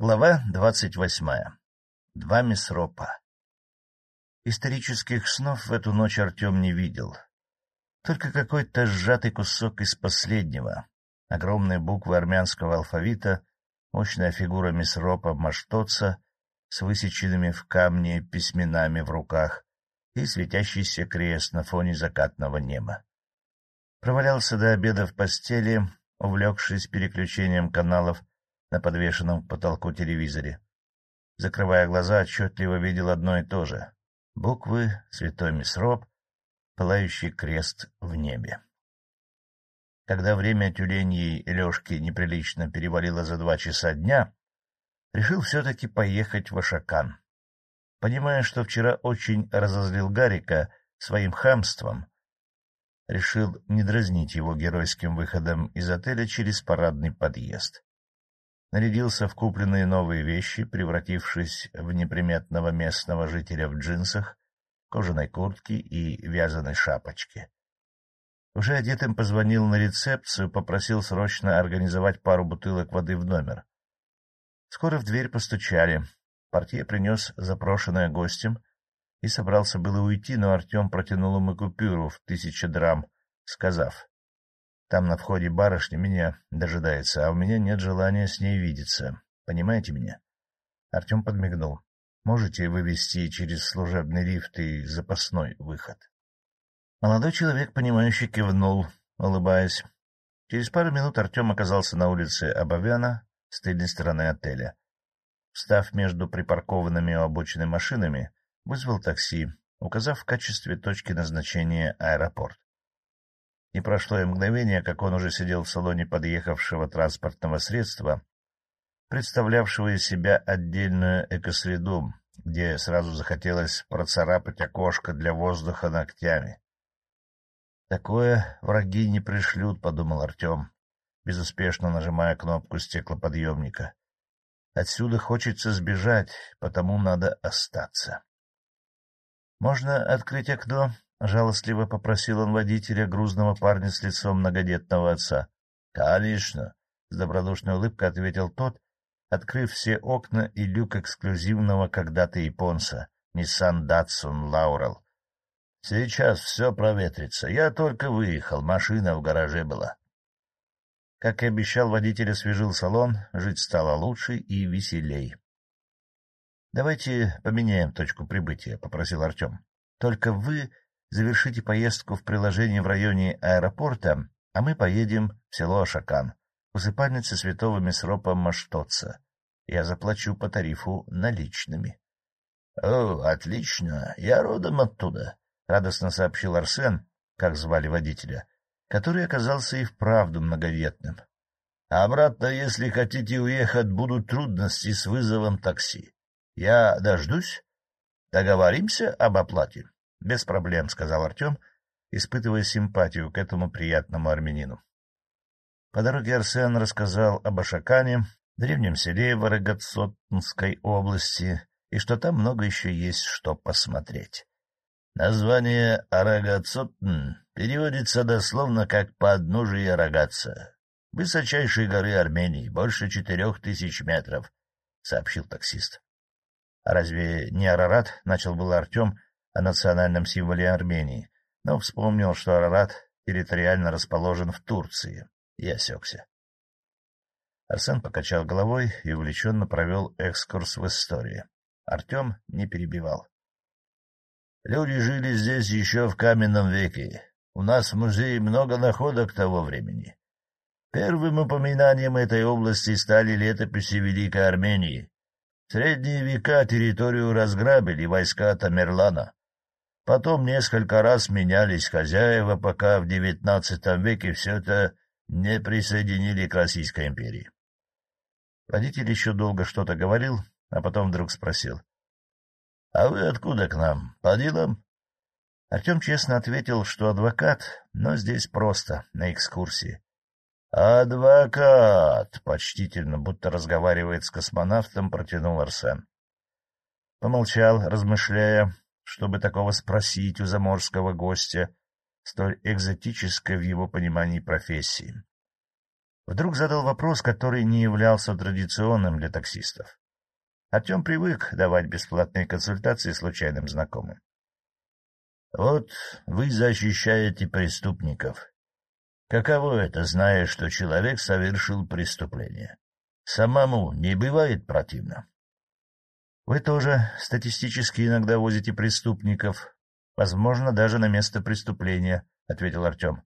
Глава двадцать восьмая. Два Месропа. Исторических снов в эту ночь Артем не видел. Только какой-то сжатый кусок из последнего. Огромные буквы армянского алфавита, мощная фигура Месропа Маштоца с высеченными в камне письменами в руках и светящийся крест на фоне закатного неба. Провалялся до обеда в постели, увлекшись переключением каналов — на подвешенном к потолку телевизоре. Закрывая глаза, отчетливо видел одно и то же — буквы, святой мисроп, пылающий крест в небе. Когда время тюленьей Лешки неприлично перевалило за два часа дня, решил все-таки поехать в Ашакан. Понимая, что вчера очень разозлил Гарика своим хамством, решил не дразнить его геройским выходом из отеля через парадный подъезд нарядился в купленные новые вещи, превратившись в неприметного местного жителя в джинсах, кожаной куртке и вязаной шапочке. Уже одетым позвонил на рецепцию, попросил срочно организовать пару бутылок воды в номер. Скоро в дверь постучали. Портье принес запрошенное гостем и собрался было уйти, но Артем протянул ему купюру в тысячу драм, сказав, там на входе барышня меня дожидается, а у меня нет желания с ней видеться. Понимаете меня? Артем подмигнул. Можете вывести через служебный лифт и запасной выход? Молодой человек, понимающе кивнул, улыбаясь. Через пару минут Артем оказался на улице Абавяна с тыльной стороны отеля. Встав между припаркованными у обочины машинами, вызвал такси, указав в качестве точки назначения аэропорт. Не прошло и мгновение, как он уже сидел в салоне подъехавшего транспортного средства, представлявшего из себя отдельную экосреду, где сразу захотелось процарапать окошко для воздуха ногтями. «Такое враги не пришлют», — подумал Артем, безуспешно нажимая кнопку стеклоподъемника. «Отсюда хочется сбежать, потому надо остаться». «Можно открыть окно?» — жалостливо попросил он водителя, грузного парня с лицом многодетного отца. — Конечно, — с добродушной улыбкой ответил тот, открыв все окна и люк эксклюзивного когда-то японца, Nissan Datsun Laurel. — Сейчас все проветрится. Я только выехал, машина в гараже была. Как и обещал, водитель освежил салон, жить стало лучше и веселей. — Давайте поменяем точку прибытия, — попросил Артем. — Только вы завершите поездку в приложении в районе аэропорта, а мы поедем в село Ашакан, усыпальница святого Месропа Маштоца. Я заплачу по тарифу наличными. — О, отлично, я родом оттуда, — радостно сообщил Арсен, как звали водителя, который оказался и вправду многоветным. — Обратно, если хотите уехать, будут трудности с вызовом такси. Я дождусь? Договоримся об оплате? — Без проблем, — сказал Артем, испытывая симпатию к этому приятному армянину. По дороге Арсен рассказал об Ашакане, древнем селе в Арагатсотнской области, и что там много еще есть что посмотреть. Название Арагатсотн переводится дословно как «подножие Рогатца», высочайшей горы Армении, больше четырех тысяч метров, — сообщил таксист. — А разве не Арарат? — начал был Артем, о национальном символе Армении, но вспомнил, что Арарат территориально расположен в Турции, и осекся. Арсен покачал головой и увлеченно провел экскурс в истории. Артем не перебивал. «Люди жили здесь еще в каменном веке. У нас в музее много находок того времени. Первым упоминанием этой области стали летописи Великой Армении. В средние века территорию разграбили войска Тамерлана. Потом несколько раз менялись хозяева, пока в девятнадцатом веке все это не присоединили к Российской империи. Водитель еще долго что-то говорил, а потом вдруг спросил. — А вы откуда к нам? По делам? Артем честно ответил, что адвокат, но здесь просто, на экскурсии. «Адвокат!» — почтительно, будто разговаривает с космонавтом, протянул Арсен. Помолчал, размышляя, чтобы такого спросить у заморского гостя, столь экзотической в его понимании профессии. Вдруг задал вопрос, который не являлся традиционным для таксистов. Артем привык давать бесплатные консультации случайным знакомым. — Вот вы защищаете преступников. Каково это, зная, что человек совершил преступление? Самому не бывает противно? — Вы тоже статистически иногда возите преступников, возможно, даже на место преступления, — ответил Артем.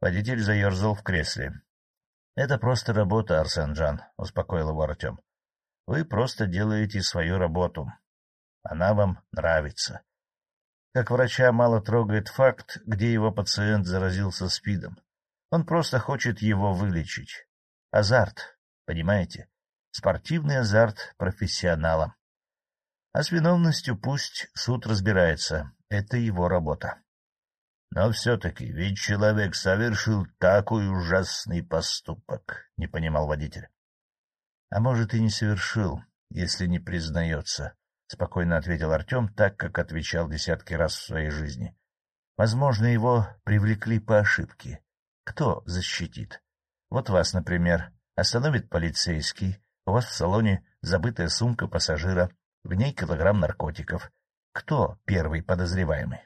Водитель заерзал в кресле. — Это просто работа, Арсен Джан, — успокоил его Артем. — Вы просто делаете свою работу. Она вам нравится. Как врача мало трогает факт, где его пациент заразился СПИДом. Он просто хочет его вылечить. Азарт, понимаете? Спортивный азарт профессионала. А с виновностью пусть суд разбирается. Это его работа. Но все-таки, ведь человек совершил такой ужасный поступок, — не понимал водитель. — А может, и не совершил, если не признается, — спокойно ответил Артем, так, как отвечал десятки раз в своей жизни. Возможно, его привлекли по ошибке. Кто защитит? Вот вас, например, остановит полицейский, у вас в салоне забытая сумка пассажира, в ней килограмм наркотиков. Кто первый подозреваемый?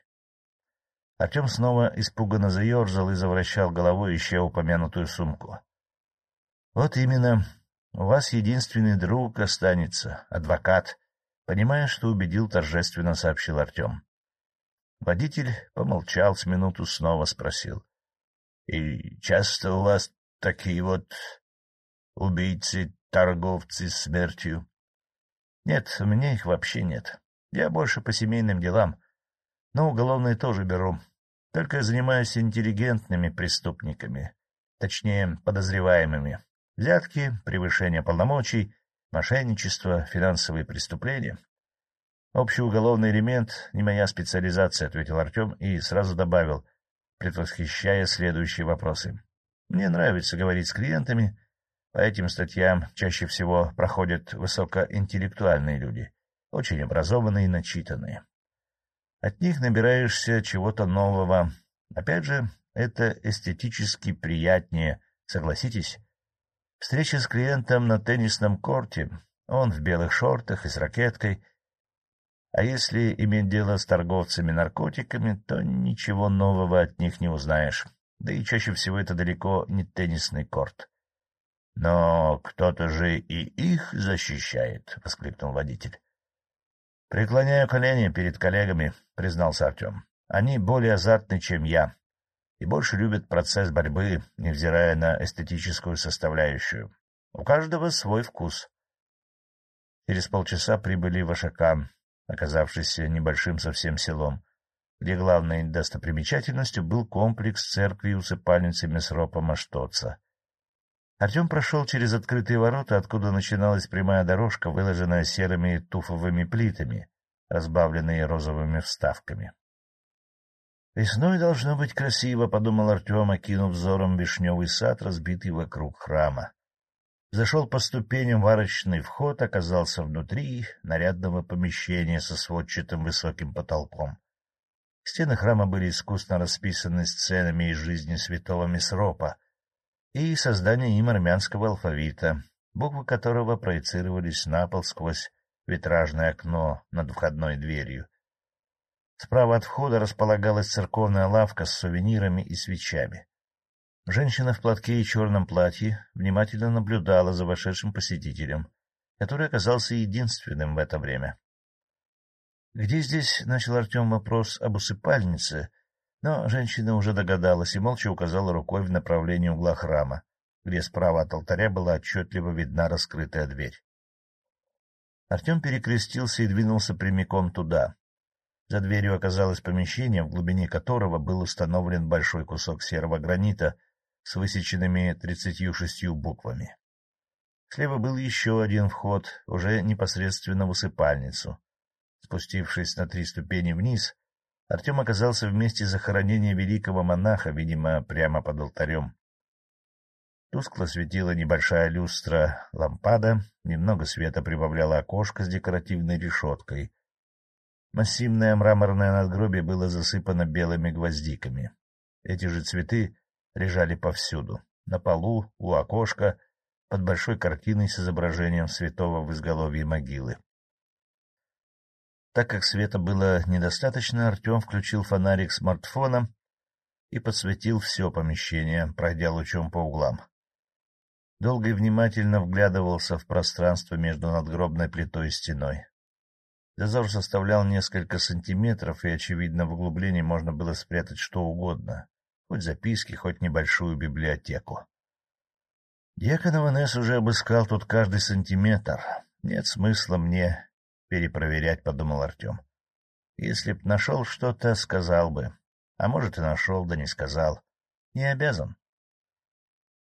Артем снова испуганно заерзал и завращал головой, ища упомянутую сумку. — Вот именно. У вас единственный друг останется, адвокат. Понимая, что убедил, торжественно сообщил Артем. Водитель помолчал с минуту, снова спросил. — И часто у вас такие вот убийцы, торговцы смертью? — Нет, у меня их вообще нет. Я больше по семейным делам. Но уголовные тоже беру. Только занимаюсь интеллигентными преступниками, точнее, подозреваемыми. Взятки, превышение полномочий, мошенничество, финансовые преступления. Общий уголовный элемент — не моя специализация, — ответил Артем и сразу добавил, предвосхищая следующие вопросы. Мне нравится говорить с клиентами. По этим статьям чаще всего проходят высокоинтеллектуальные люди, очень образованные и начитанные. От них набираешься чего-то нового. Опять же, это эстетически приятнее, согласитесь? Встреча с клиентом на теннисном корте, он в белых шортах и с ракеткой. А если иметь дело с торговцами наркотиками, то ничего нового от них не узнаешь. Да и чаще всего это далеко не теннисный корт. — Но кто-то же и их защищает, — воскликнул водитель. — Преклоняю колени перед коллегами, — признался Артем. — Они более азартны, чем я, и больше любят процесс борьбы, невзирая на эстетическую составляющую. У каждого свой вкус. Через полчаса прибыли в Ашакан, оказавшийся небольшим совсем селом, где главной достопримечательностью был комплекс церкви и усыпальницы Месропа Маштоца. Артем прошел через открытые ворота, откуда начиналась прямая дорожка, выложенная серыми туфовыми плитами, разбавленные розовыми вставками. «Весной должно быть красиво», — подумал Артем, окинув взором вишневый сад, разбитый вокруг храма. Зашел по ступеням в арочный вход, оказался внутри нарядного помещения со сводчатым высоким потолком. Стены храма были искусно расписаны сценами из жизни святого Месропа, и создание им армянского алфавита, буквы которого проецировались на пол сквозь витражное окно над входной дверью. Справа от входа располагалась церковная лавка с сувенирами и свечами. Женщина в платке и черном платье внимательно наблюдала за вошедшим посетителем, который оказался единственным в это время. — Где здесь? — начал Артем вопрос об усыпальнице, но женщина уже догадалась и молча указала рукой в направлении угла храма, где справа от алтаря была отчетливо видна раскрытая дверь. Артем перекрестился и двинулся прямиком туда. За дверью оказалось помещение, в глубине которого был установлен большой кусок серого гранита с высеченными тридцатью шестью буквами. Слева был еще один вход, уже непосредственно в усыпальницу. Спустившись на три ступени вниз, Артем оказался в месте захоронения великого монаха, видимо, прямо под алтарем. Тускло светила небольшая люстра лампада, немного света прибавляло окошко с декоративной решеткой. Массивное мраморное надгробие было засыпано белыми гвоздиками. Эти же цветы лежали повсюду. на полу, у окошка, под большой картиной с изображением святого в изголовье могилы. Так как света было недостаточно, Артем включил фонарик смартфона и подсветил все помещение, пройдя лучом по углам. Долго и внимательно вглядывался в пространство между надгробной плитой и стеной. Зазор составлял несколько сантиметров, и, очевидно, в углублении можно было спрятать что угодно, хоть записки, хоть небольшую библиотеку. Дьякон Иванес уже обыскал тут каждый сантиметр. Нет смысла мне перепроверять, — подумал Артем. Если б нашел что-то, сказал бы. А может, и нашел, да не сказал. Не обязан.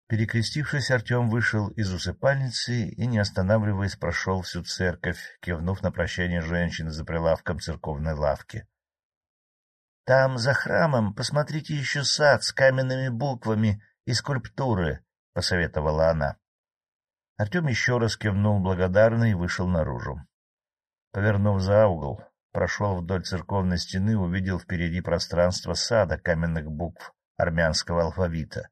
Перекрестившись, Артем вышел из усыпальницы и, не останавливаясь, прошел всю церковь, кивнув на прощание женщины за прилавком церковной лавки. — Там, за храмом, посмотрите еще сад с каменными буквами и скульптуры, — посоветовала она. Артем еще раз кивнул благодарно и вышел наружу. Повернув за угол, прошел вдоль церковной стены, увидел впереди пространство сада каменных букв армянского алфавита.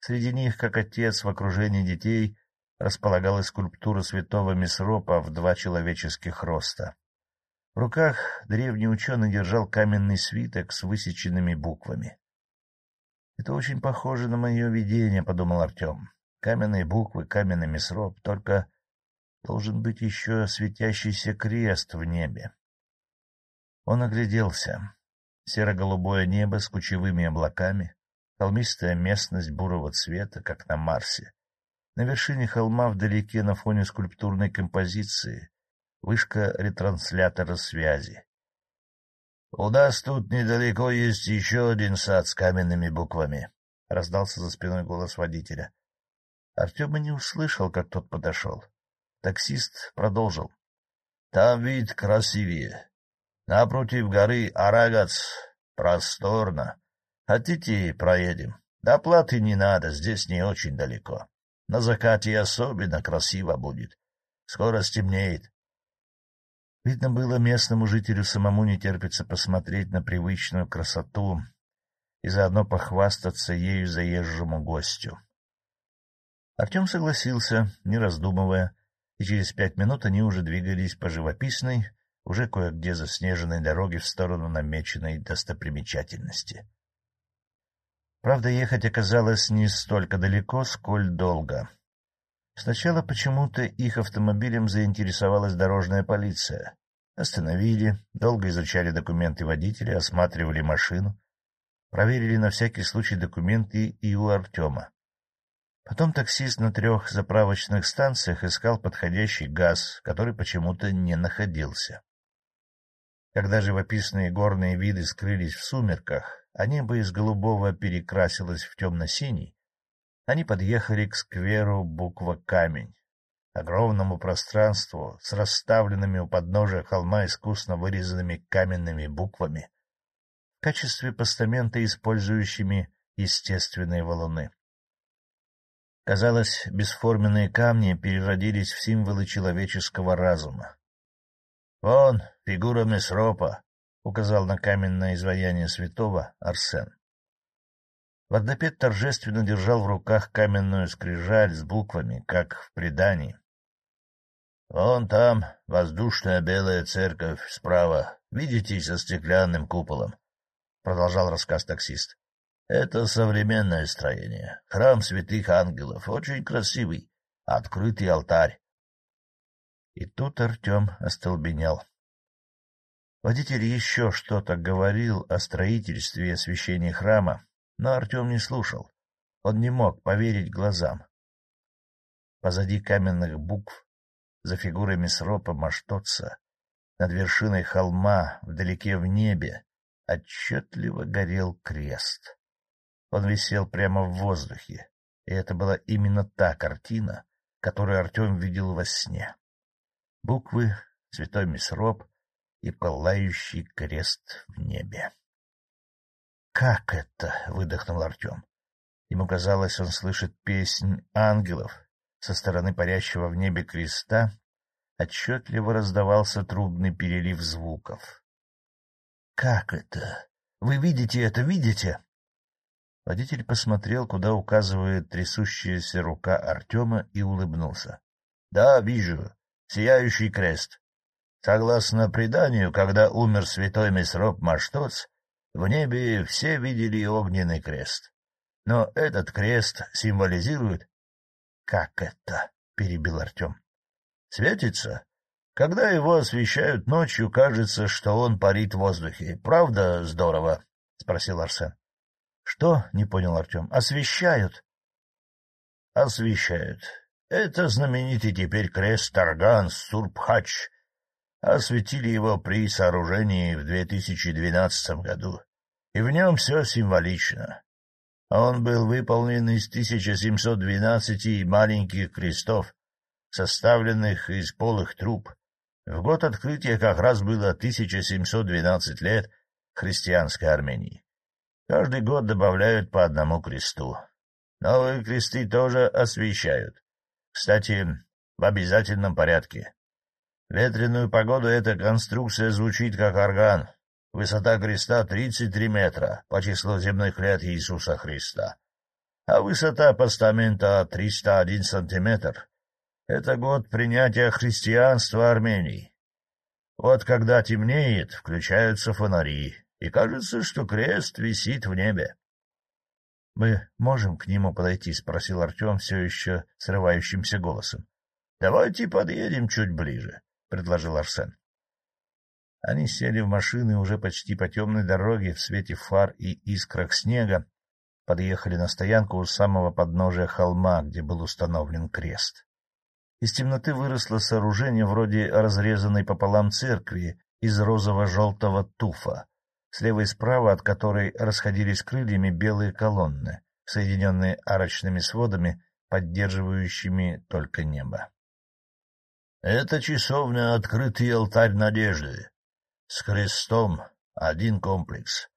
Среди них, как отец в окружении детей, располагалась скульптура святого Месропа в два человеческих роста. В руках древний ученый держал каменный свиток с высеченными буквами. — Это очень похоже на мое видение, — подумал Артем. Каменные буквы, каменный Месроп, только Должен быть еще светящийся крест в небе. Он огляделся. Серо-голубое небо с кучевыми облаками, холмистая местность бурого цвета, как на Марсе. На вершине холма вдалеке на фоне скульптурной композиции вышка ретранслятора связи. — У нас тут недалеко есть еще один сад с каменными буквами, — раздался за спиной голос водителя. Артем и не услышал, как тот подошел. Таксист продолжил. — Там вид красивее. Напротив горы Арагац просторно. Хотите, проедем? Доплаты не надо, здесь не очень далеко. На закате особенно красиво будет. Скоро стемнеет. Видно было, местному жителю самому не терпится посмотреть на привычную красоту и заодно похвастаться ею заезжему гостю. Артем согласился, не раздумывая, и через пять минут они уже двигались по живописной, уже кое-где заснеженной дороге в сторону намеченной достопримечательности. Правда, ехать оказалось не столько далеко, сколь долго. Сначала почему-то их автомобилем заинтересовалась дорожная полиция. Остановили, долго изучали документы водителя, осматривали машину, проверили на всякий случай документы и у Артема. Потом таксист на трех заправочных станциях искал подходящий газ, который почему-то не находился. Когда живописные горные виды скрылись в сумерках, а небо из голубого перекрасилось в темно-синий, они подъехали к скверу буква «Камень», огромному пространству с расставленными у подножия холма искусно вырезанными каменными буквами, в качестве постамента использующими естественные валуны. Казалось, бесформенные камни переродились в символы человеческого разума. — Вон, фигура Месропа, — указал на каменное изваяние святого Арсен. Вардапет торжественно держал в руках каменную скрижаль с буквами, как в предании. — Вон там воздушная белая церковь справа, видите, со стеклянным куполом, — продолжал рассказ таксист. Это современное строение. Храм святых ангелов. Очень красивый. Открытый алтарь. И тут Артем остолбенел. Водитель еще что-то говорил о строительстве и освящении храма, но Артем не слушал. Он не мог поверить глазам. Позади каменных букв, за фигурами сропа Маштотца, над вершиной холма, вдалеке в небе, отчетливо горел крест. Он висел прямо в воздухе, и это была именно та картина, которую Артем видел во сне. Буквы, святой мисроп и пылающий крест в небе. «Как это?» — выдохнул Артем. Ему казалось, он слышит песнь ангелов. Со стороны парящего в небе креста отчетливо раздавался трудный перелив звуков. — Как это? Вы видите это, видите? Водитель посмотрел, куда указывает трясущаяся рука Артема, и улыбнулся. — Да, вижу. Сияющий крест. Согласно преданию, когда умер святой Месроп Маштоц, в небе все видели огненный крест. Но этот крест символизирует... — Как это? — перебил Артем. — Светится. Когда его освещают ночью, кажется, что он парит в воздухе. Правда здорово? — спросил Арсен. — Что? — не понял Артем. — Освещают. — Освещают. Это знаменитый теперь крест Тарган Сурбхач. Осветили его при сооружении в 2012 году, и в нем все символично. Он был выполнен из 1712 маленьких крестов, составленных из полых труб. В год открытия как раз было 1712 лет христианской Армении. Каждый год добавляют по одному кресту. Новые кресты тоже освещают. Кстати, в обязательном порядке. Ветреную погоду эта конструкция звучит как орган. Высота креста 33 метра по числу земных лет Иисуса Христа. А высота постамента 301 сантиметр. Это год принятия христианства Армении. Вот когда темнеет, включаются фонари, и кажется, что крест висит в небе. — Мы можем к нему подойти? — спросил Артем все еще срывающимся голосом. — Давайте подъедем чуть ближе, — предложил Арсен. Они сели в машины уже почти по темной дороге в свете фар и искрах снега, подъехали на стоянку у самого подножия холма, где был установлен крест. Из темноты выросло сооружение вроде разрезанной пополам церкви из розово-желтого туфа, слева и справа от которой расходились крыльями белые колонны, соединенные арочными сводами, поддерживающими только небо. — Это часовня «Открытый алтарь надежды», с крестом один комплекс.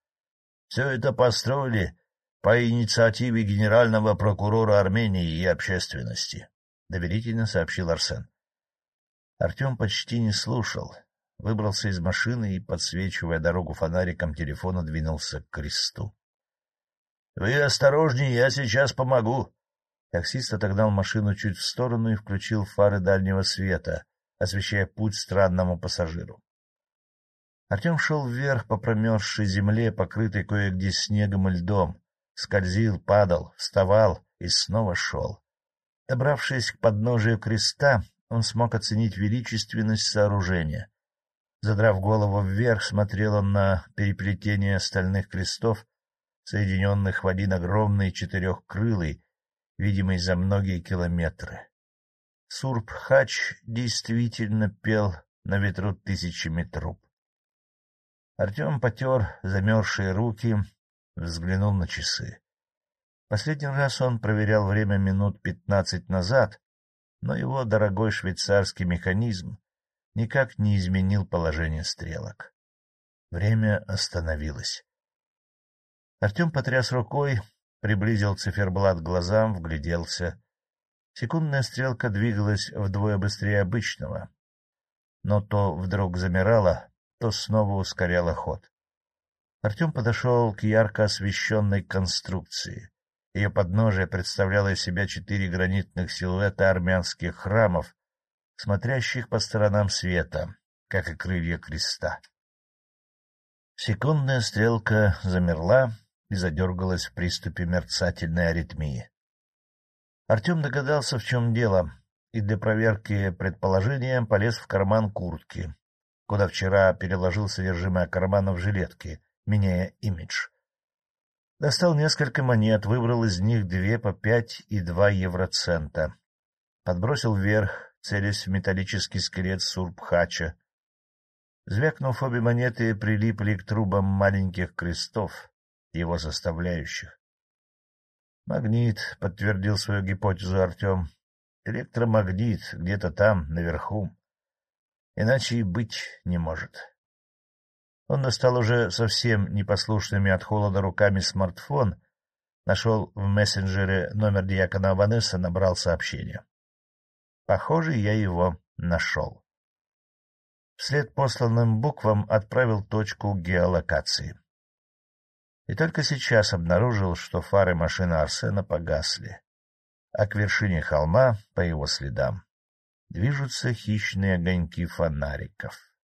Все это построили по инициативе генерального прокурора Армении и общественности, — доверительно сообщил Арсен. Артем почти не слушал выбрался из машины и, подсвечивая дорогу фонариком телефона, двинулся к кресту. — Вы осторожнее, я сейчас помогу. Таксист отогнал машину чуть в сторону и включил фары дальнего света, освещая путь странному пассажиру. Артем шел вверх по промерзшей земле, покрытой кое-где снегом и льдом, скользил, падал, вставал и снова шел. Добравшись к подножию креста, он смог оценить величественность сооружения. Задрав голову вверх, смотрел он на переплетение стальных крестов, соединенных в один огромный четырехкрылый, видимый за многие километры. Сурб-хач действительно пел на ветру тысячами труб. Артем потер замерзшие руки, взглянул на часы. Последний раз он проверял время минут пятнадцать назад, но его дорогой швейцарский механизм никак не изменил положение стрелок. Время остановилось. Артем потряс рукой, приблизил циферблат к глазам, вгляделся. Секундная стрелка двигалась вдвое быстрее обычного, но то вдруг замирала, то снова ускоряла ход. Артем подошел к ярко освещенной конструкции. Ее подножие представляло из себя четыре гранитных силуэта армянских храмов смотрящих по сторонам света, как и крылья креста. Секундная стрелка замерла и задергалась в приступе мерцательной аритмии. Артем догадался, в чем дело, и для проверки предположения полез в карман куртки, куда вчера переложил содержимое кармана в жилетке, меняя имидж. Достал несколько монет, выбрал из них две по пять и два евроцента. Подбросил вверх, целясь в металлический скелет Сурбхача. Звякнув, обе монеты прилипли к трубам маленьких крестов, его составляющих. «Магнит», — подтвердил свою гипотезу Артем. «Электромагнит где-то там, наверху. Иначе и быть не может». Он достал уже совсем непослушными от холода руками смартфон, нашел в мессенджере номер диакона Ванесса, набрал сообщение. Похоже, я его нашел. Вслед посланным буквам отправил точку геолокации. и только сейчас обнаружил, что фары машины Арсена погасли, а к вершине холма, по его следам, движутся хищные огоньки фонариков.